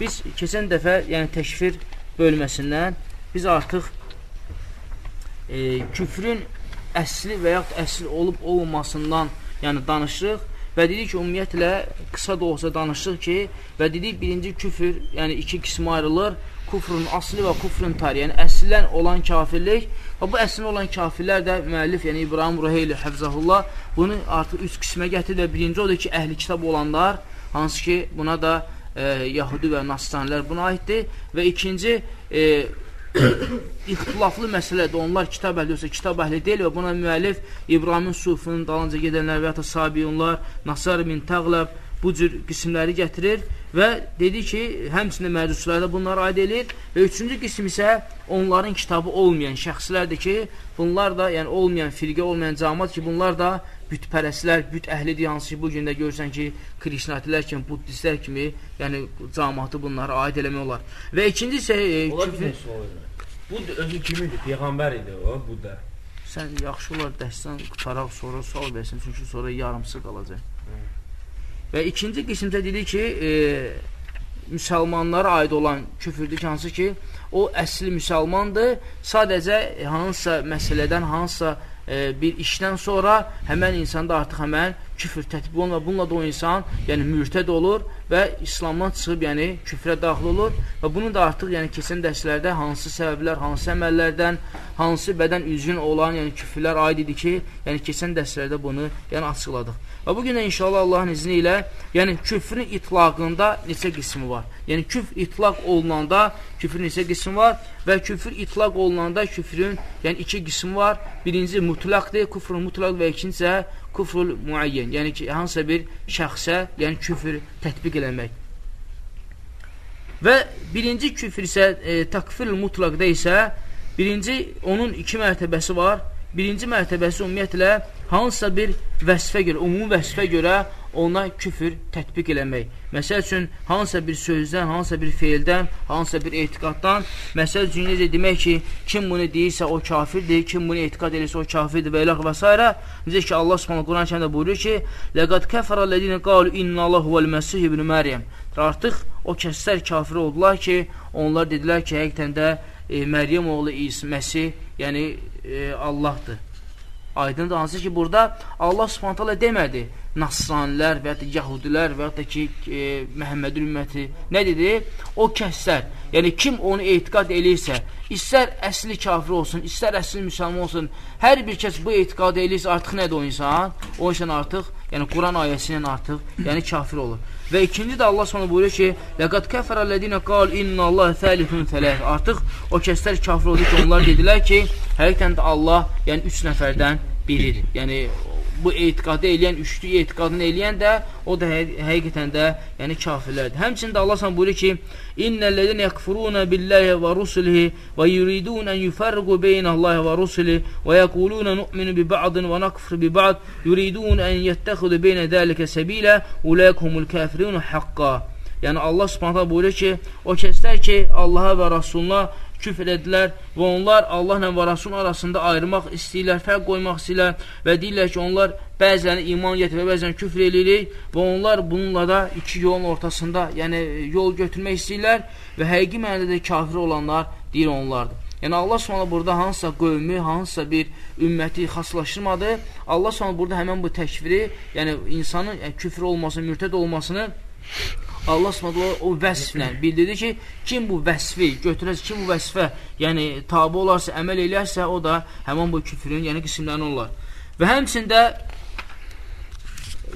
biz keçən dəfə, yəni təkfir bölməsindən biz artıq e, küfrün əsli və yaxud əsli olub olmamasından yəni danışırıq və dedik ki, ümumiyyətlə qısa da olsa danışdıq ki, və dedik birinci küfür, yəni iki qismə ayrılır, kufrun asli və kufrun tari, yəni əslən olan kafirlik və bu əslən olan kafirlər də müəllif, yəni İbrahim Ruheyli Həfzəhullah bunu artıq üç qismə gətirir və birinci odur ki, əhli kitab olanlar, hansı ki, buna da e, Yahudi və Nasranilər buna aiddir və ikinci e, ixtilaflı məsələdir. Onlar kitab əhli yoxsa kitab əhli deyil və buna müəllif İbrahimin Sufinin dalınca gedənlər və ya da Sabiyunlar, Nasar min Təqləb bu cür qismləri gətirir və dedi ki, həmçində məcuslar da bunlara aid edir və üçüncü qism isə onların kitabı olmayan şəxslərdir ki, bunlar da, yəni olmayan, firqə olmayan camat ki, bunlar da bütpərəslər, büt əhlidir, hansı ki, bu gün də görürsən ki, krişnatilər kimi, buddistlər kimi, yəni camatı bunlara aid eləmək olar. Və ikinci isə... E, olar küfür... Bu özü kimidir? Peyğəmbər idi o, Budda. Sən yaxşı olar dəstən qutaraq sonra sual versin, çünki sonra yarımsı qalacaq. Və ikinci qismdə dedi ki, e, müsəlmanlara aid olan küfürdür ki, hansı ki, o əsli müsəlmandır, sadəcə hansısa məsələdən, hansısa e, bir işdən sonra həmən insanda artıq həmən küfür tətbiq olunur bununla da o insan yəni mürtəd olur və İslamdan çıxıb yəni küfrə daxil olur və bunu da artıq yəni keçən dərslərdə hansı səbəblər, hansı əməllərdən, hansı bədən üzvün olan yəni küfrlər aid idi ki, yəni keçən dərslərdə bunu yəni açıqladıq. Və bu gün də inşallah Allahın izni ilə, yəni küfrün itlaqında neçə qismi var? Yəni küfr itlaq olunanda küfrün neçə qismi var və küfr itlaq olunanda küfrün yəni iki qismi var. Birinci mutlaqdır, küfrün mutlaq və ikinci küfrül müəyyən, yəni ki, hansısa bir şəxsə, yəni küfr tətbiq eləmək. Və birinci küfr isə e, takfir mutlaqda isə birinci onun iki mərtəbəsi var. Birinci mərtəbəsi ümumiyyətlə hansısa bir vəsfə görə, ümumi vəsfə görə ona küfür tətbiq eləmək. Məsəl üçün, hansısa bir sözdən, hansısa bir feildən, hansısa bir etiqaddan, məsəl üçün, necə demək ki, kim bunu deyirsə o kafirdir, kim bunu etiqad edirsə o kafirdir və eləq və s. Necə ki, Allah subhanə Quran kəndə buyurur ki, Ləqad kəfərə lədinə qalu inna Allah huvəl-məsih ibn Məryəm. Artıq o kəslər kafir oldular ki, onlar dedilər ki, həqiqətən də e, Məryəm oğlu İsa Məsih, yəni e, Allahdır. Aydındır, hansı ki, burada Allah subhanətələ demədi, nasranilər və ya da yahudilər və ya da ki, e, Məhəmmədin ümməti, nə dedi? O kəslər, yəni kim onu etiqad eləyirsə, istər əsli kafir olsun, istər əsli müsəlman olsun, hər bir kəs bu etiqad eləyirsə, artıq nədir o insan? O insan artıq, yəni Quran ayəsi ilə artıq, yəni kafir olur. Və ikinci də Allah sonra buyurur ki, Ləqad kəfərə lədinə qal inna Allah thəlithun thələth. Artıq o kəslər kafir oldu ki, onlar dedilər ki, həqiqətən də Allah, yəni üç nəfərdən biridir. Yəni bu etiqadı eləyən, üçlü etiqadını eləyən də o da hə həqiqətən də yəni kafirlərdir. Həmçində Allah sən buyurur ki: "İnnellezine yekfuruna billahi və rusulihi və yuridun an yufarriqu beynallahi və rusulihi və yaquluna nu'minu bi ba'din və nakfuru bi ba'd, yuridun an yettexidu beyne zalika sabila, ulaikumul kafirun haqqan." Yəni Allah Subhanahu buyurur ki, o kəslər ki, Allaha və Rasuluna küfr edilər və onlar Allahla və Rasul arasında ayırmaq istəyirlər, fərq qoymaq istəyirlər və deyirlər ki, onlar bəzən iman gətirir, bəzən küfr edirik və onlar bununla da iki yolun ortasında, yəni yol götürmək istəyirlər və həqiqi mənada da kafir olanlar deyir onlardır. Yəni Allah Subhanahu burada hansısa qövmü, hansısa bir ümməti xaslaşdırmadı. Allah Subhanahu burada həmin bu təkfiri, yəni insanın yəni, küfr olmasını, mürtəd olmasını Allah Subhanahu o vəsflə bildirdi ki, kim bu vəsfi götürərsə, kim bu vəsfə, yəni tabe olarsa, əməl eləyərsə, o da həmin bu küfrün, yəni qismlərindən olar. Və həmçində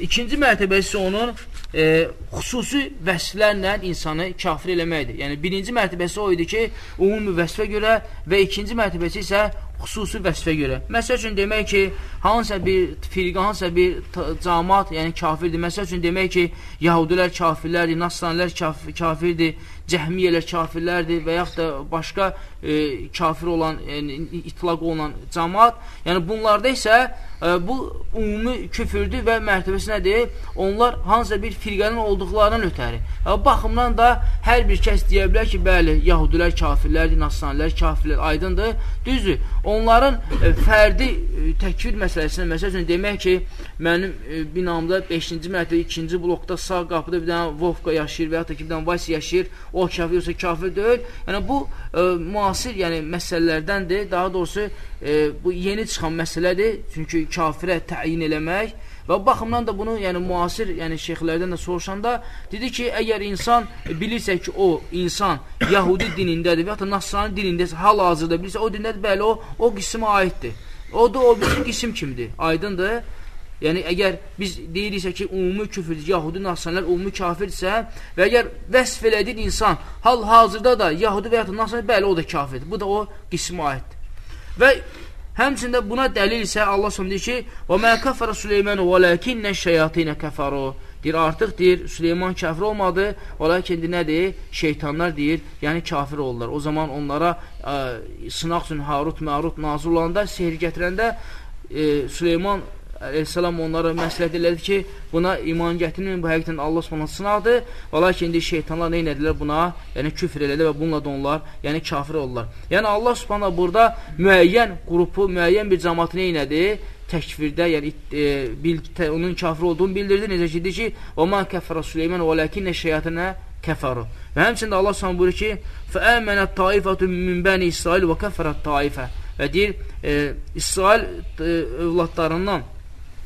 ikinci mərtəbəsi onun e, xüsusi vəsflərlə insanı kafir eləməkdir. Yəni birinci mərtəbəsi o idi ki, ümumi vəsfə görə və ikinci mərtəbəsi isə xüsusi vəsfə görə. Məsəl üçün demək ki, hansısa bir firqə, hansısa bir cəmaat, yəni kafirdir. Məsəl üçün demək ki, Yahudilər kafirlərdir, Nasranilər kaf kafirdir, Cəhmiyyələr kafirlərdir və yaxud da başqa e, kafir olan, yəni, itlaq olunan cəmaat. Yəni bunlarda isə e, bu ümumi küfürdür və mərtəbəsi nədir? Onlar hansısa bir firqənin olduqlarından ötəri. E, baxımdan da hər bir kəs deyə bilər ki, bəli, Yahudilər kafirlərdir, Nasranilər kafirlər, aydındır. Düzdür. onların e, fərdi e, təkvir məsələsində, məsəl üçün, demək ki, mənim e, binamda 5-ci mərtəbə, 2-ci blokda sağ qapıda bir dənə Vovka yaşayır və ya da ki, bir dənə Vas yaşayır, o kafir yoxsa kafir deyil. Yəni, bu e, müasir yəni, məsələlərdəndir, daha doğrusu e, bu yeni çıxan məsələdir, çünki kafirə təyin eləmək Və baxımdan da bunu, yəni müasir, yəni şeyxlərdən də soruşanda dedi ki, əgər insan bilirsə ki, o insan Yahudi dinindədir və ya da Nasrani dinindəsə, hal-hazırda bilirsə, o dindədir, bəli, o o qismə aiddir. O da o bizim qisim kimdir? Aydındır? Yəni, əgər biz deyiriksə ki, ümumi küfürdür, Yahudi nasranlər ümumi kafirdirsə və əgər vəsf elədir insan, hal-hazırda da Yahudi və ya da nasranlər, bəli, o da kafirdir. Bu da o qismə aiddir. Və Həmçində buna dəlil isə Allah s.ə. deyir ki, kəfərə Süleymənu və ləkinnə şəyatinə kəfəru. Deyir, artıq deyir, Süleyman kafir olmadı, lakin nədir? Şeytanlar deyir, yəni kafir olurlar. O zaman onlara ə, sınaq üçün Harut, Mərut nazir olanda, sehir gətirəndə ə, Süleyman Aleyhisselam onlara məsləhət elədi ki, buna iman gətirməyin, bu həqiqətən Allah Subhanahu sınaqdır. Və lakin indi şeytanlar nə etdilər buna? Yəni küfr elədi və bununla da onlar, yəni kafir oldular. Yəni Allah Subhanahu burada müəyyən qrupu, müəyyən bir cəmaatı nə etdi? Təkfirdə, yəni e, bil, tə, onun kafir olduğunu bildirdi. Necə ki, deyir ki, "Və ma kəfərə Süleyman və lakinnə şeytanə kəfəru." Və həmçində Allah Subhanahu buyurur ki, "Fəəmənət taifətun min bəni İsrail və kəfərət taifə." Və deyir, e, İsrail e, övladlarından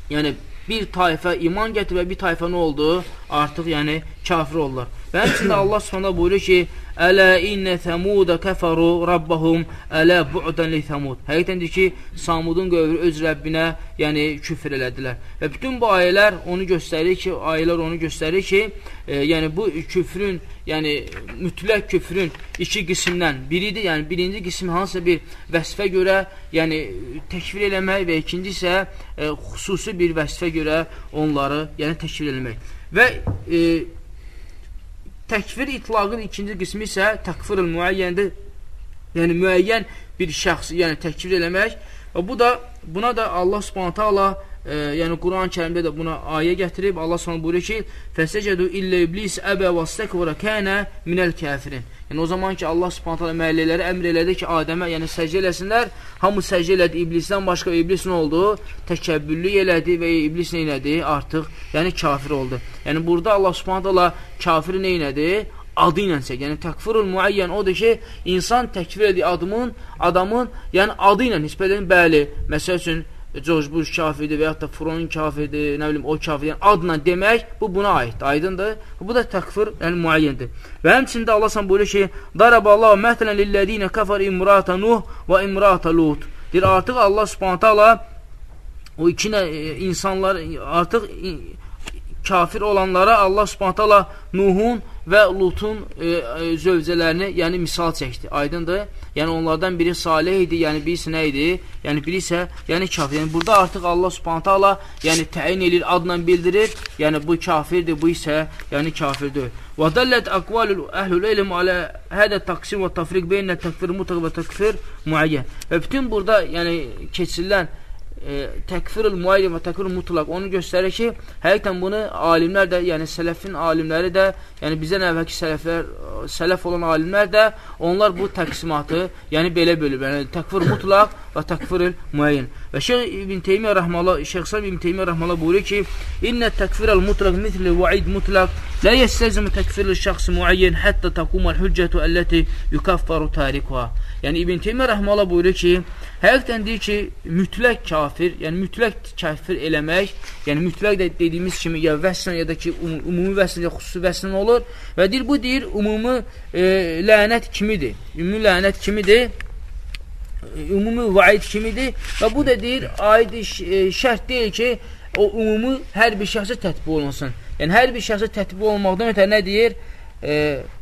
yəni bir tayfə iman gətirib bir tayfə nə oldu? Artıq yəni kafir oldular. Və həmçində Allah Subhanahu buyurur ki: "Ələ innə Səmudə kəfəru rabbahum ələ bu'dan li Səmud." Həqiqətəndir ki, Samudun qövmü öz Rəbbinə, yəni küfr elədilər. Və bütün bu ayələr onu göstərir ki, ayələr onu göstərir ki, e, yəni bu küfrün, yəni mütləq küfrün iki qismdən biridir. Yəni birinci qism hansısa bir vəsfə görə, yəni təkfir eləmək və ikinci isə e, xüsusi bir vəsfə görə onları, yəni təkfir eləmək. Və e, Təkfir itlaqın ikinci qismi isə təkfirül müəyyəndir. Yəni müəyyən bir şəxsi, yəni təkfir eləmək. Və bu da buna da Allah Subhanahu taala e, yəni Quran-Kərimdə də buna ayə gətirib. Allah Subhanahu buyurur ki: "Fəsəcədu illə iblis əbə vəstakbara kana minəl kafirin." Yəni o zaman ki Allah Subhanahu taala mələklərə əmr elədi ki, Adəmə, yəni səcdə eləsinlər, hamı səcdə elədi. İblisdən başqa iblis nə oldu? Təkəbbürlük elədi və iblis nə elədi? Artıq yəni kafir oldu. Yəni burada Allah Subhanahu taala kafiri nə elədi? Adı ilə çək. Yəni təkfirul müəyyən odur ki, insan təkfir edir adımın, adamın, yəni adı ilə nisbət edin. Bəli, məsəl üçün George Bush kafirdir və yaxud da Freud kafirdir, nə bilim o kafir, yəni adla demək bu buna aiddir. Aydındır? Bu da təkfir, yəni müəyyəndir. Və həmçində Allah sən buyurur ki: "Daraballahu məsələn lillezina kafar imrata Nuh və imrata Lut." Deyir artıq Allah Subhanahu taala o iki nə, e, insanlar artıq kafir olanlara Allah Subhanahu taala Nuhun və Lutun e, e, zövcələrini, yəni misal çəkdi. Aydındır? Yəni onlardan biri salih idi, yəni birisi nə idi? Yəni biri isə yəni kafir. Yəni burada artıq Allah Subhanahu taala yəni təyin edir, adla bildirir. Yəni bu kafirdir, bu isə yəni kafirdir. Və dəllet aqvalul əhlul ilm alə hədə təqsim və təfriq beynə təkfir mutlaq və təkfir müəyyən. Və bütün burada yəni keçirilən e, təkfirul müayyən və təkfirul mutlaq onu göstərir ki, həqiqətən bunu alimlər də, yəni sələfin alimləri də, yəni bizdən əvvəlki sələflər, sələf olan alimlər də onlar bu təqsimatı, yəni belə bölüb, yəni təkfir mutlaq və təkfirul müəyyən. Və Şeyx İbn Teymiyyə rəhməhullah, Şeyx Sələm İbn Teymiyyə rəhməhullah buyurur ki, "İnnə təkfirul mutlaq misli va'id mutlaq la yestəlzimu təkfirul şəxs müəyyən hətta taqumal hüccətu əlləti yukaffaru tarikuha." Yəni İbn Teymiyyə rəhməhullah buyurur ki, həqiqətən deyir ki, mütləq kafir, yəni mütləq kafir eləmək, yəni mütləq də dediyimiz kimi ya vəssən ya da ki, um ümumi vəssən ya xüsusi vəssən olur və deyir bu deyir ümumi e, lənət kimidir. Ümumi lənət kimidir? Ümumi vaid kimidir və bu da deyir, aid e, şərt deyil ki, o ümumi hər bir şəxsə tətbiq olunsun. Yəni, hər bir şəxsə tətbiq olmaqdan ötə nə deyir? E,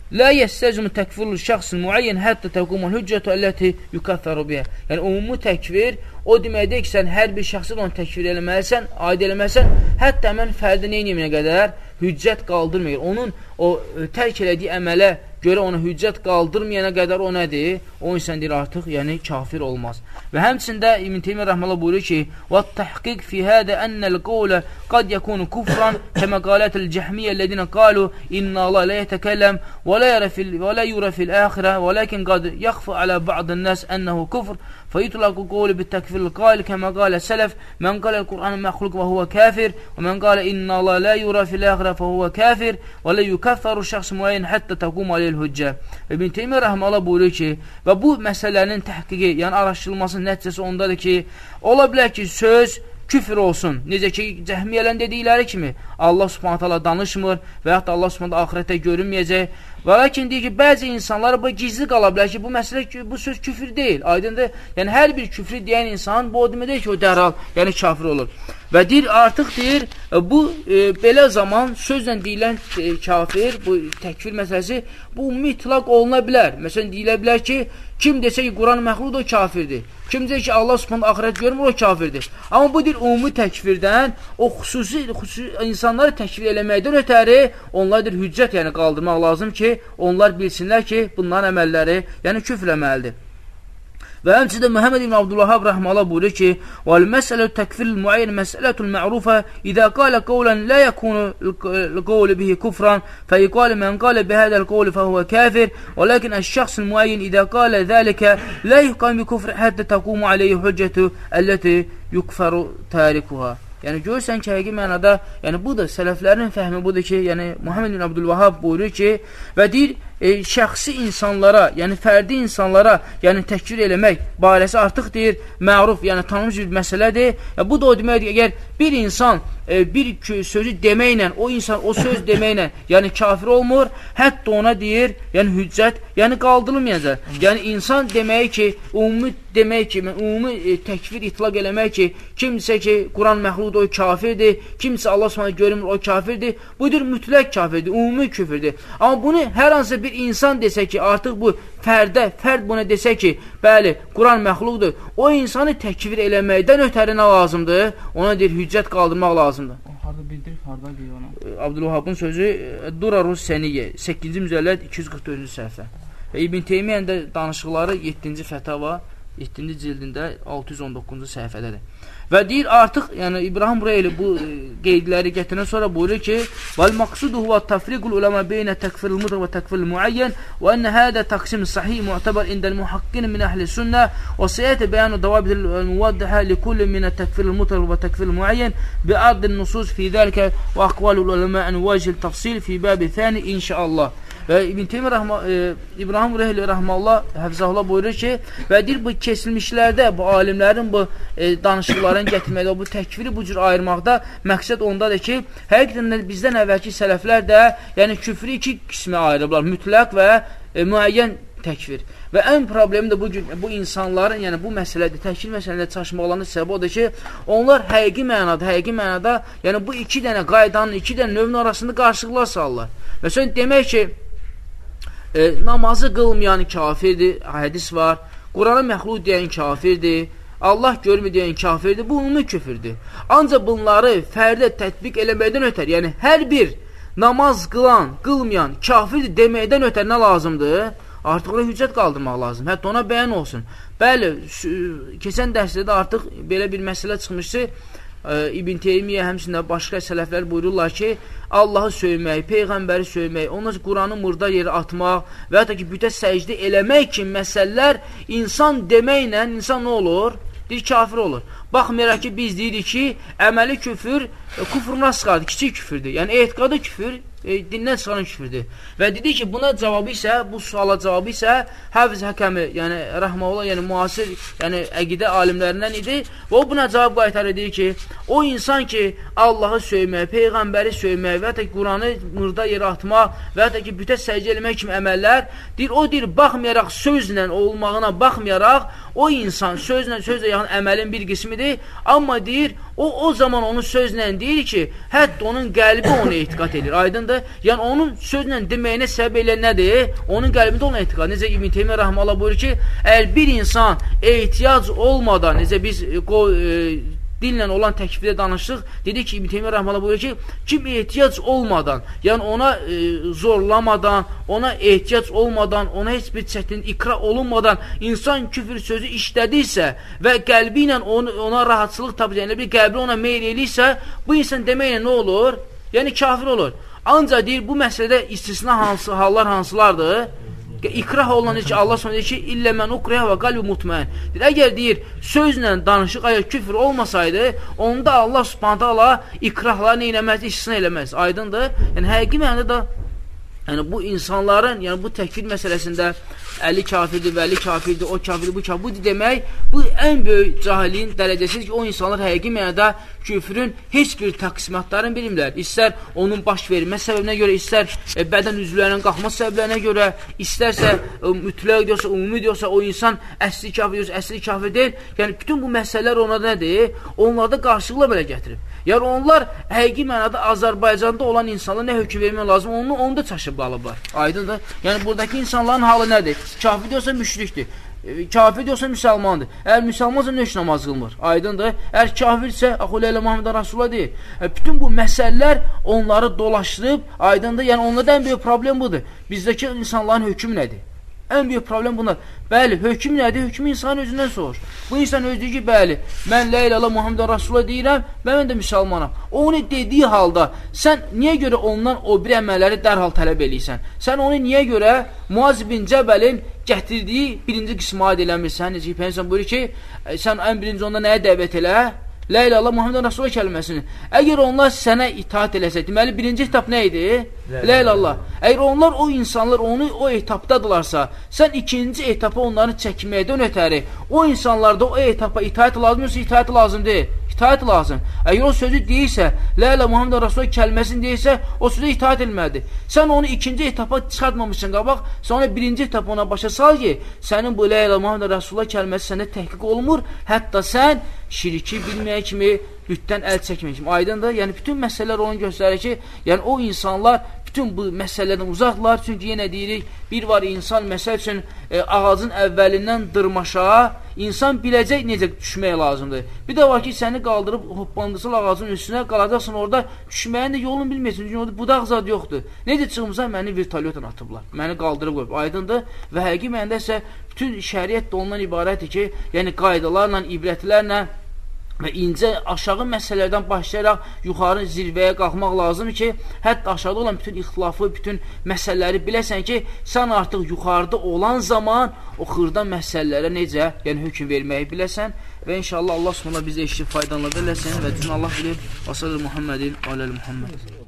Lə yəstəcimu təkfirul şəxsin müəyyən hətta təqumul hüccətü əlləti yukaffəru biyyə. Yəni, umumi təkfir o deməkdir ki, sən hər bir şəxsi onu təkfir eləməlisən, aid eləməlisən, hətta mən fərdi neyniyəminə qədər hüccət qaldırmayır. Onun o e, tərk elədiyi əmələ görə ona hüccət qaldırmayana qədər o nədir? O insan deyir artıq, yəni kafir olmaz. Və həmçində İbn Teymiyyə rəhməhullah buyurur ki: "Və təhqiq fi hada annal qawla qad yakunu kufran kama qalat al-Cahmiyyə ellezina qalu inna Allah la yetəkellem və la yara fil və la yura fil axirə, velakin qad yakhfa ala ba'd an-nas annahu kufr." فيطلق قول بالتكفير القائل كما قال السلف من قال القرآن مخلوق وهو كافر ومن قال إن الله لا يرى في الآخرة فهو كافر ولا يكفر yukaffaru şəxs müəyyən hətta təqum aleyl hüccə. Və İbn Teymiyyə rəhməhullah buyurur ki, və bu məsələnin təhqiqi, yəni araşdırılması nəticəsi ondadır ki, ola bilər ki, söz küfr olsun. Necə ki, cəhmiyyələn dedikləri kimi, Allah subhanət hala danışmır və yaxud da Allah subhanət ahirətə görünməyəcək Və lakin deyir ki, bəzi insanlar bu gizli qala bilər ki, bu məsələ, bu söz küfür deyil. Aydındır. Yəni, hər bir küfrü deyən insan bu o deməkdir ki, o dərhal, yəni kafir olur. Və deyir, artıq deyir, bu e, belə zaman sözlə deyilən e, kafir, bu təkfir məsələsi, bu mütləq oluna bilər. Məsələn, deyilə bilər ki, kim desə ki, Quran məxluqdur, o kafirdir. Kim deyir ki, Allah subhanə axirət görmür, o kafirdir. Amma bu deyir, ümumi təkfirdən, o xüsusi, xüsusi insanları təkfir eləməkdən ötəri, onlardır hüccət, yəni qaldırmaq lazım ki, ki, onlar bilsinlər ki, bunların əməlləri, yəni küfr əməlidir. Və həmçində Məhəmməd ibn Abdullah rəhməhullah buyurur ki: "Vel məsələ təkfir müəyyən məsələtul ma'rufa idza qala qawlan la yakunu al-qawl bihi kufran fa yuqal man qala bi hadha al-qawl fa huwa kafir walakin ash-shakhs al-muayyan idza qala dhalika la yuqam bi kufri hatta taqum alayhi hujjatu allati yukfaru tarikuha." Yəni görürsən ki, həqiqi mənada, yəni bu da sələflərin fəhmi budur ki, yəni Muhammed bin Abdülvahab buyurur ki, və deyir, e, şəxsi insanlara, yəni fərdi insanlara, yəni təkvir eləmək barəsi artıq deyir, məruf, yəni tanınmış bir məsələdir. Yəni, bu da o deməkdir, əgər bir insan e, bir sözü deməklə, o insan o söz deməklə, yəni kafir olmur, hətta ona deyir, yəni hüccət, yəni qaldırılmayacaq. Yəni insan deməyi ki, ümumi demək ki, ümumi e, təkvir itlaq eləmək ki, kimsə ki, Quran məxluqdur, o kafirdir, kimsə Allah Subhanahu görmür, o kafirdir. Budur mütləq kafirdir, ümumi küfrdir. Amma bunu hər hansı bir insan desə ki, artıq bu fərdə, fərd buna desə ki, bəli, Quran məxluqdur, o insanı təkvir eləməkdən ötəri nə lazımdır? Ona deyir, hüccət qaldırmaq lazımdır. Harada bildirib, harada deyir ona? Abdülvahabın sözü Durarus Səniyyə, 8-ci müzəllət 244-cü səhifə. Və İbn Teymiyyənin də danışıqları 7-ci fətava 7-ci cildində 619-cu səhifədədir. Və deyir artıq, yəni İbrahim Reyli bu e, qeydləri gətirən sonra buyurur ki: "Vel maqsudu huwa tafriqul ulama beyne tekfiril mutlaq və tekfiril muayyan və enne hada taqsim sahih mu'tabar indel muhaqqiqin min ahli sünnə və sayati bayanu dawabit muwaddaha li kulli min tekfiril mutlaq və tekfiril muayyan bi ard an-nusus fi zalika və aqwalul ulama an wajh al-tafsil fi bab thani inşaallah." Və İbn Teymiyyə rəhmə, e, İbrahim Rəhli rəhməllah həfzəhullah buyurur ki, və deyir bu kesilmişlərdə bu alimlərin bu e, danışıqlarını gətirməkdə, bu təkviri bu cür ayırmaqda məqsəd ondadır ki, həqiqətən də bizdən əvvəlki sələflər də, yəni küfrü iki qismə ayırıblar, mütləq və e, müəyyən təkvir. Və ən problemi də bu gün bu insanların, yəni bu məsələdə, təkvir məsələdə çaşmaqlarının səbəbi odur ki, onlar həqiqi mənada, həqiqi mənada, yəni bu iki dənə qaydanın, iki dənə növün arasında qarşılıqlar salırlar. Məsələn, demək ki, e, namazı qılmayan kafirdir, hədis var. Qurana məxluq deyən kafirdir. Allah görmür deyən kafirdir. Bu ümumi küfürdür. Ancaq bunları fərdə tətbiq eləməkdən ötər, yəni hər bir namaz qılan, qılmayan kafirdir deməkdən ötər nə lazımdır? Artıq ona hüccət qaldırmaq lazım. Hətta ona bəyan olsun. Bəli, keçən dərsdə də artıq belə bir məsələ çıxmışdı. İbn Teymiyyə həmçində başqa sələflər buyururlar ki, Allahı söymək, Peyğəmbəri söymək, ondan Quranı murda yerə atmaq və da ki, bütə səcdə eləmək kimi məsələlər insan deməklə insan nə olur? Deyir, kafir olur. Baxmayaraq ki, biz deyirik ki, əməli küfür, kufruna sıxardır, kiçik küfürdür. Yəni, etiqadı küfür, e, dindən çıxaran küfürdür. Və dedi ki, buna cavabı isə, bu suala cavabı isə Həfiz Həkəmi, yəni rəhməhullah, yəni müasir, yəni əqidə alimlərindən idi. Və o buna cavab qaytarır, deyir ki, o insan ki, Allahı söymək, Peyğəmbəri söymək və ya da Quranı mırda yerə atmaq və ya ki, bütə səcə eləmək kimi əməllər, deyir, o deyir, baxmayaraq sözlə olmağına baxmayaraq, o insan sözlə, sözlə yaxın əməlin bir qismidir, amma deyir, o, o zaman onu sözlə deyir ki, hətta onun qəlbi onu etiqat edir, aydındır? Yəni, onun sözlə deməyinə səbəb elə nədir? Onun qəlbində ona etiqat. Necə İbn Teymiyyə Rəhmələ buyurur ki, əgər bir insan ehtiyac olmadan, necə biz e, e, dillə olan təkfirdə danışdıq. Dedi ki, İbn Teymiyyə rəhməhullah buyurur ki, kim ehtiyac olmadan, yəni ona e, zorlamadan, ona ehtiyac olmadan, ona heç bir çətin ikra olunmadan insan küfür sözü işlədirsə və qəlbi ilə onu, ona rahatçılıq tapır, yəni bir qəlbi ona meyl eləyirsə, bu insan deməklə nə olur? Yəni kafir olur. Ancaq deyir, bu məsələdə istisna hansı hallar hansılardır? İkrah olunan ki, Allah sonra deyir ki, illə mən uqriyə və qalbi mutmən. Deyir, əgər deyir, sözlə danışıq, əgər küfür olmasaydı, onda Allah subhanətə Allah ikrahları neynəməz, istisna eləməz. Aydındır? Yəni, həqiqi mənada da Yəni bu insanların, yəni bu təkfir məsələsində əli kafirdir, vəli kafirdir, o kafirdir, bu kafirdir. Bu demək, bu ən böyük cahilin dərəcəsidir ki, o insanlar həqiqi mənada küfrün heç bir təqsimatlarını bilmirlər. İstər onun baş vermə səbəbinə görə, istər e, bədən üzvlərinin qalxma səbəblərinə görə, istərsə e, mütləq diyorsa, ümumi diyorsa, o insan əsli kafir diyorsa, əsli kafir deyil. Yəni bütün bu məsələlər ona nədir? Onlarda qarşılıqla belə gətirib. Yəni onlar həqiqi mənada Azərbaycanda olan insanlara nə hökm vermək lazım, onu onu da çaşıb qalıblar. Aydındır? Yəni buradakı insanların halı nədir? Kafir diyorsa müşrikdir. E, kafir diyorsa müsəlmandır. Əgər müsəlmansa nə üçün namaz qılmır? Aydındır? Əgər kafirsə, Əxulə ilə Muhammed Rasulullah deyil. E, bütün bu məsələlər onları dolaşdırıb, aydındır? Yəni onlarda ən böyük problem budur. Bizdəki insanların hökmü nədir? Ən böyük problem bunlar. Bəli, hökm nədir? Hökm insan özündən soruş. Bu insan öz deyir ki, bəli, mən la ilaha Muhammed Rasulullah deyirəm mən də müsəlmanam. O onu dediyi halda sən niyə görə ondan o bir əməlləri dərhal tələb eləyirsən? Sən onu niyə görə Muaz bin Cəbəlin gətirdiyi birinci qismə aid eləmirsən? Necə ki, Peygəmbər buyurur ki, sən ən birinci onda nəyə dəvət elə? La ilahe illallah Muhammed Rasulullah kəlməsini. Əgər onlar sənə itaat eləsə, deməli birinci etap nə idi? La ilahe illallah. Əgər onlar o insanlar onu o etapdadılarsa, sən ikinci etapa onları çəkməkdən ötəri o insanlarda o etapa itaat lazım yoxsa itaat lazım deyil itaat lazım. Əgər o sözü deyirsə, Lə ilə Muhammed Rasulullah kəlməsini deyirsə, o sözə itaat etməlidir. Sən onu ikinci etapa çıxartmamışsın qabaq, sən onu birinci etap ona başa sal ki, sənin bu Lə ilə Muhammed Rasulullah kəlməsi səndə təhqiq olmur, hətta sən şiriki bilməyə kimi, bütdən əl çəkməyə kimi. Aydındır? Yəni, bütün məsələlər onu göstərir ki, yəni o insanlar bütün bu məsələlərdən uzaqlar. Çünki yenə deyirik, bir var insan, məsəl üçün, e, ağacın əvvəlindən dırmaşa, insan biləcək necə düşmək lazımdır. Bir də var ki, səni qaldırıb hoppandırsın ağacın üstünə, qalacaqsın orada, düşməyin də yolunu bilməyəsin. Çünki orada budaq zad yoxdur. Necə çıxımsan, məni vertolyotla atıblar. Məni qaldırıb qoyub. Aydındır? Və həqiqi məndə isə bütün şəriət də ondan ibarətdir ki, yəni qaydalarla, ibrətlərlə və incə aşağı məsələlərdən başlayaraq yuxarı zirvəyə qalxmaq lazım ki, hətta aşağıda olan bütün ixtilafı, bütün məsələləri biləsən ki, sən artıq yuxarıda olan zaman o xırda məsələlərə necə, yəni hökm verməyi biləsən və inşallah Allah sonra bizə eşit faydalanır eləsin və cün Allah bilir, Asad Muhammedin, Aləl Muhammed.